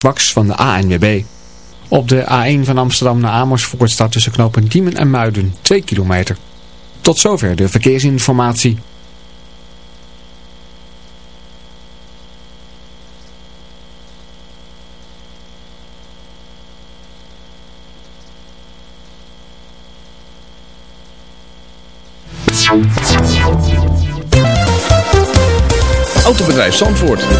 Baks van de ANWB. Op de A1 van Amsterdam naar Amersfoort staat tussen knopen Diemen en Muiden 2 kilometer. Tot zover de verkeersinformatie. Autobedrijf Zandvoort.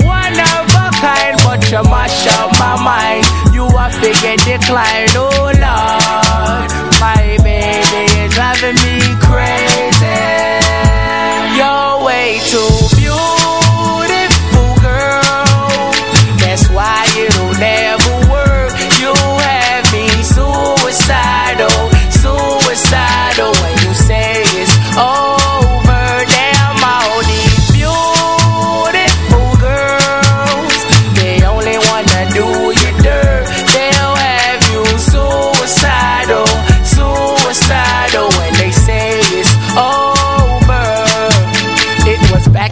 you mash up my mind. You are figure decline. Oh, Lord. My baby is driving me crazy. You're way too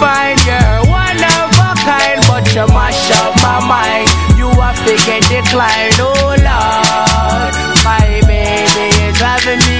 divine. You're one of a kind, but you mash up my mind. You are figure decline, oh Lord. My baby is driving me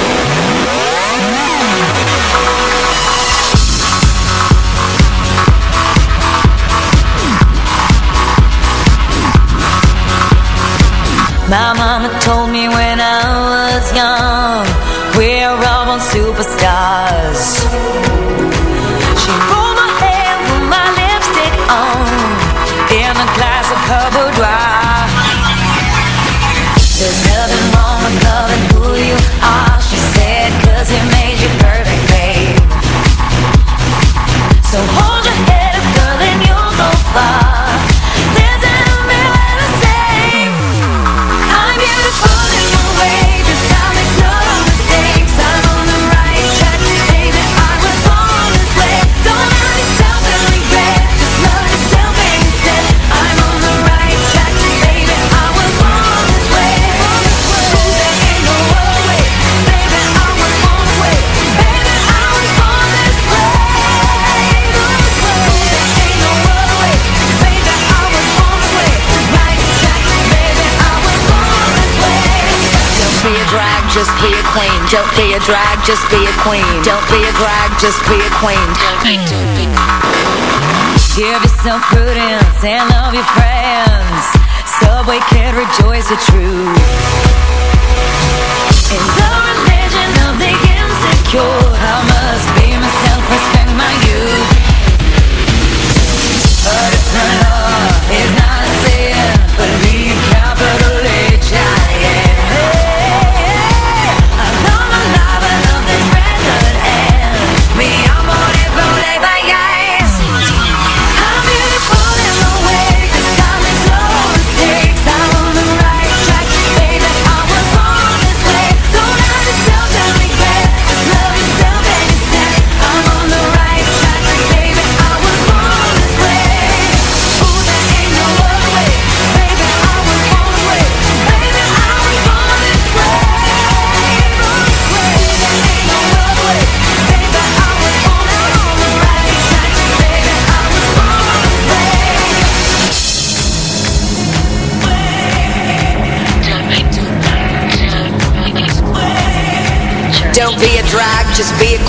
just be a queen. Don't be a drag, just be a queen. Don't be a drag. just be a queen. Give yourself prudence and love your friends. Subway can rejoice the truth. In the religion of the insecure, I must be myself, respect my youth. But it's not love, it's not a sin, but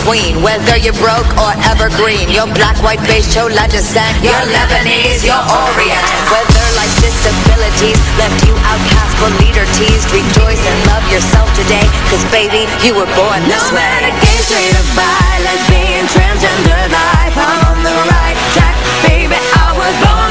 queen Whether you're broke or evergreen. Your black, white, beige, chola descent. Your Lebanese, your Orient. Whether like disabilities Left you outcast or leader teased Rejoice and love yourself today. Cause baby, you were born no this way. No matter gay, straight or bi Lesbian, transgender life I'm on the right track. Baby, I was born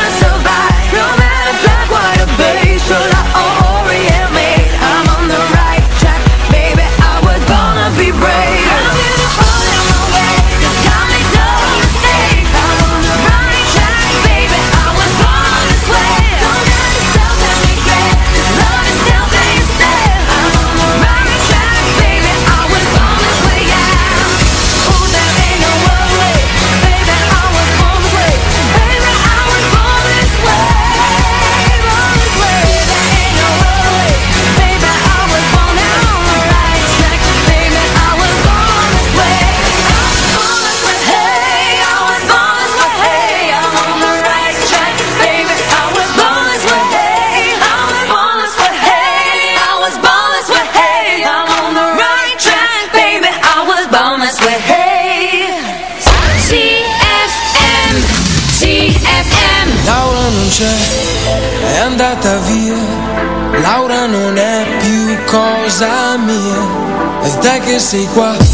sei qual.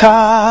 Car.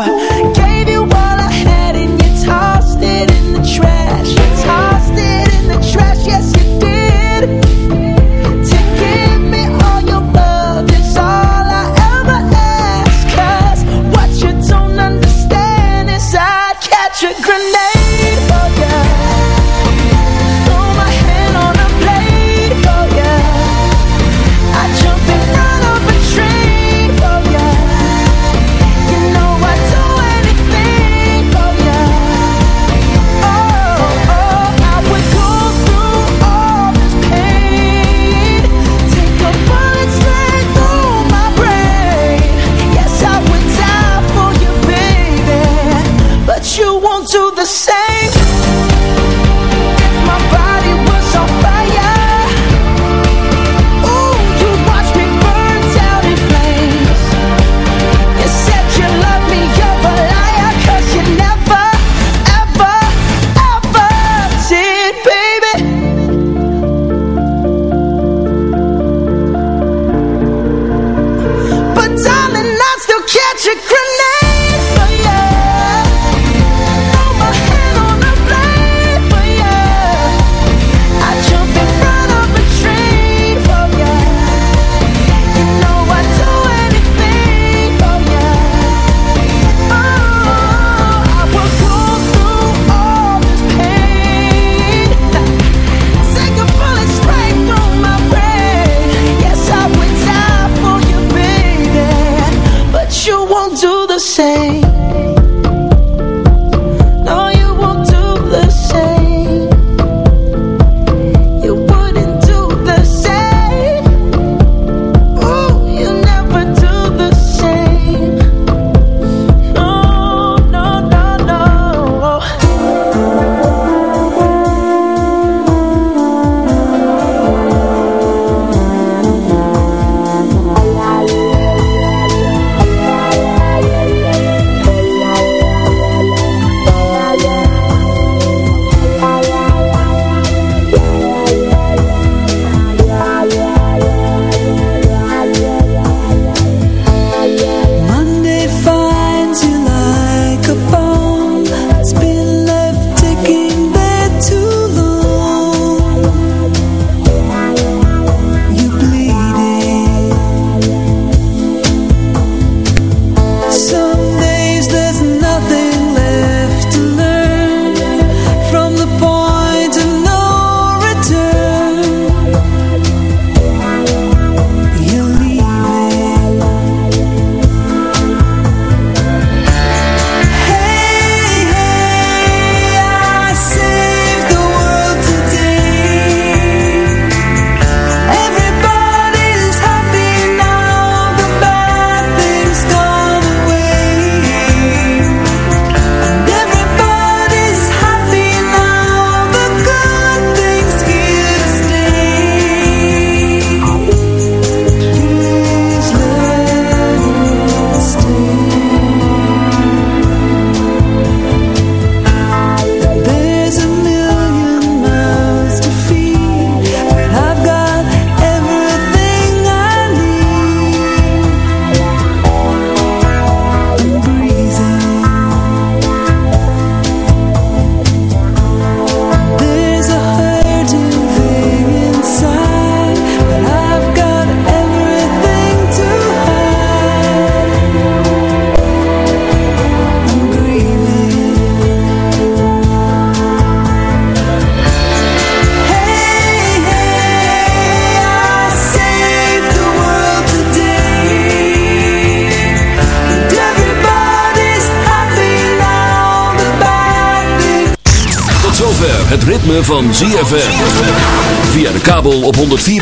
104.5.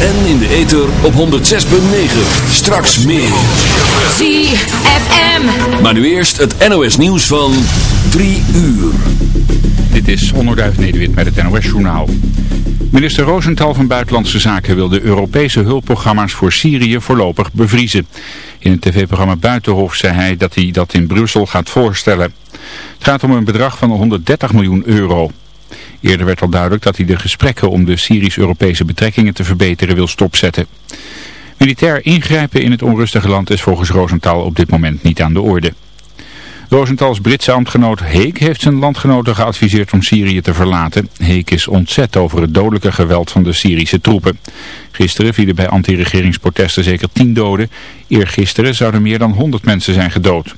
En in de ether op 106.9. Straks meer. ZFM. Maar nu eerst het NOS nieuws van 3 uur. Dit is Onderduif Nederwit met het NOS Journaal. Minister Rosenthal van Buitenlandse Zaken wil de Europese hulpprogramma's voor Syrië voorlopig bevriezen. In het tv-programma Buitenhof zei hij dat hij dat in Brussel gaat voorstellen. Het gaat om een bedrag van 130 miljoen euro. Eerder werd al duidelijk dat hij de gesprekken om de Syrisch-Europese betrekkingen te verbeteren wil stopzetten. Militair ingrijpen in het onrustige land is volgens Rosenthal op dit moment niet aan de orde. Rosenthals Britse ambtgenoot Heek heeft zijn landgenoten geadviseerd om Syrië te verlaten. Heek is ontzet over het dodelijke geweld van de Syrische troepen. Gisteren vielen bij anti-regeringsprotesten zeker tien doden. Eergisteren zouden meer dan 100 mensen zijn gedood.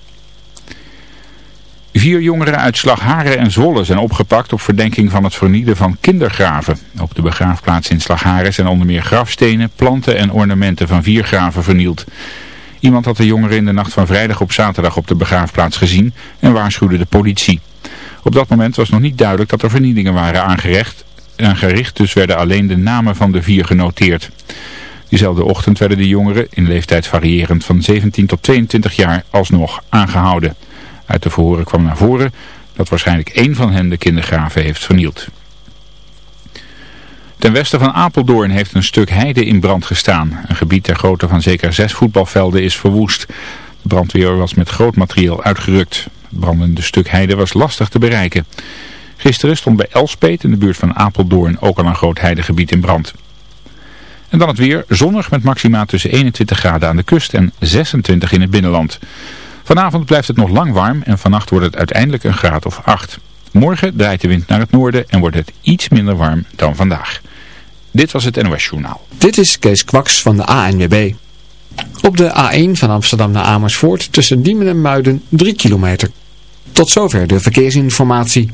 Vier jongeren uit Slagharen en Zwolle zijn opgepakt op verdenking van het vernielen van kindergraven. Op de begraafplaats in Slagharen zijn onder meer grafstenen, planten en ornamenten van vier graven vernield. Iemand had de jongeren in de nacht van vrijdag op zaterdag op de begraafplaats gezien en waarschuwde de politie. Op dat moment was nog niet duidelijk dat er vernielingen waren aangerecht, aangericht, dus werden alleen de namen van de vier genoteerd. Diezelfde ochtend werden de jongeren, in leeftijd variërend van 17 tot 22 jaar, alsnog aangehouden. Uit de verhoren kwam naar voren dat waarschijnlijk één van hen de kindergraven heeft vernield. Ten westen van Apeldoorn heeft een stuk heide in brand gestaan. Een gebied ter grootte van zeker zes voetbalvelden is verwoest. De brandweer was met groot materieel uitgerukt. Het brandende stuk heide was lastig te bereiken. Gisteren stond bij Elspeet in de buurt van Apeldoorn ook al een groot heidegebied in brand. En dan het weer, zonnig met maxima tussen 21 graden aan de kust en 26 in het binnenland. Vanavond blijft het nog lang warm en vannacht wordt het uiteindelijk een graad of 8. Morgen draait de wind naar het noorden en wordt het iets minder warm dan vandaag. Dit was het NOS Journaal. Dit is Kees Kwaks van de ANWB. Op de A1 van Amsterdam naar Amersfoort tussen Diemen en Muiden 3 kilometer. Tot zover de verkeersinformatie.